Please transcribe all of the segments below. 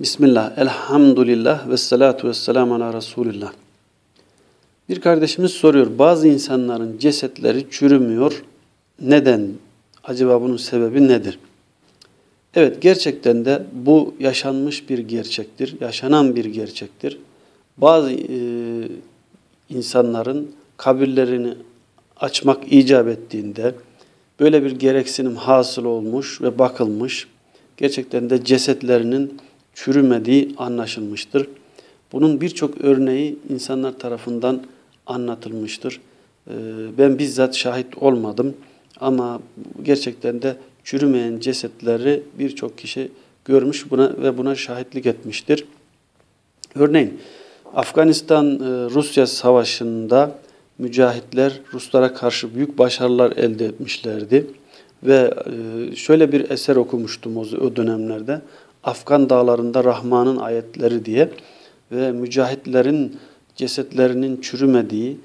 Bismillah, elhamdülillah ve salatu ve selamu ala Resulillah. Bir kardeşimiz soruyor, bazı insanların cesetleri çürümüyor. Neden? Acaba bunun sebebi nedir? Evet, gerçekten de bu yaşanmış bir gerçektir, yaşanan bir gerçektir. Bazı e, insanların kabirlerini açmak icap ettiğinde, böyle bir gereksinim hasıl olmuş ve bakılmış, gerçekten de cesetlerinin çürümediği anlaşılmıştır. Bunun birçok örneği insanlar tarafından anlatılmıştır. Ee, ben bizzat şahit olmadım ama gerçekten de çürümeyen cesetleri birçok kişi görmüş buna ve buna şahitlik etmiştir. Örneğin Afganistan-Rusya savaşında mücahitler Ruslara karşı büyük başarılar elde etmişlerdi. Ve e, şöyle bir eser okumuştum o dönemlerde. Afgan dağlarında Rahman'ın ayetleri diye ve mücahitlerin cesetlerinin çürümediği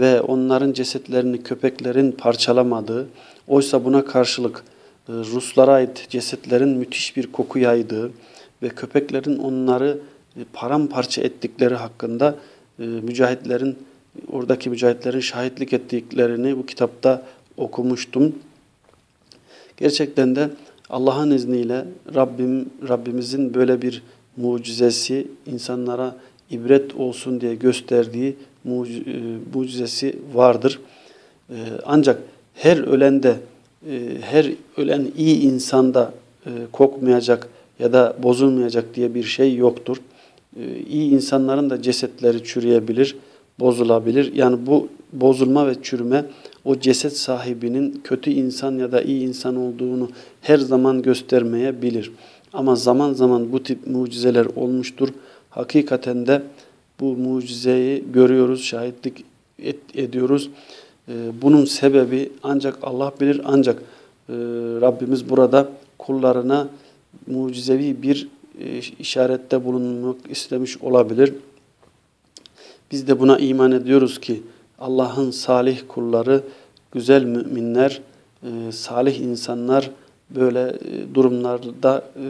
ve onların cesetlerini köpeklerin parçalamadığı, oysa buna karşılık e, Ruslara ait cesetlerin müthiş bir koku yaydığı ve köpeklerin onları e, paramparça ettikleri hakkında e, mücahitlerin, oradaki mücahitlerin şahitlik ettiklerini bu kitapta okumuştum. Gerçekten de Allah'ın izniyle Rabbim Rabbimizin böyle bir mucizesi insanlara ibret olsun diye gösterdiği e, mucizesi vardır. E, ancak her ölende e, her ölen iyi insanda kokmayacak ya da bozulmayacak diye bir şey yoktur. İyi insanların da cesetleri çürüyebilir, bozulabilir. Yani bu bozulma ve çürüme o ceset sahibinin kötü insan ya da iyi insan olduğunu her zaman göstermeyebilir. Ama zaman zaman bu tip mucizeler olmuştur. Hakikaten de bu mucizeyi görüyoruz, şahitlik et, ediyoruz. Ee, bunun sebebi ancak Allah bilir. Ancak e, Rabbimiz burada kullarına mucizevi bir e, işarette bulunmak istemiş olabilir. Biz de buna iman ediyoruz ki Allah'ın salih kulları, güzel müminler, e, salih insanlar böyle e, durumlarda e,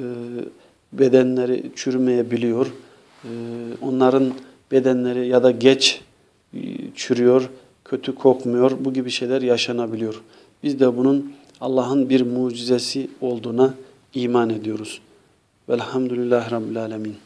bedenleri çürümeyebiliyor. Onların bedenleri ya da geç çürüyor, kötü kokmuyor. Bu gibi şeyler yaşanabiliyor. Biz de bunun Allah'ın bir mucizesi olduğuna iman ediyoruz. Velhamdülillahi Rabbil Alemin.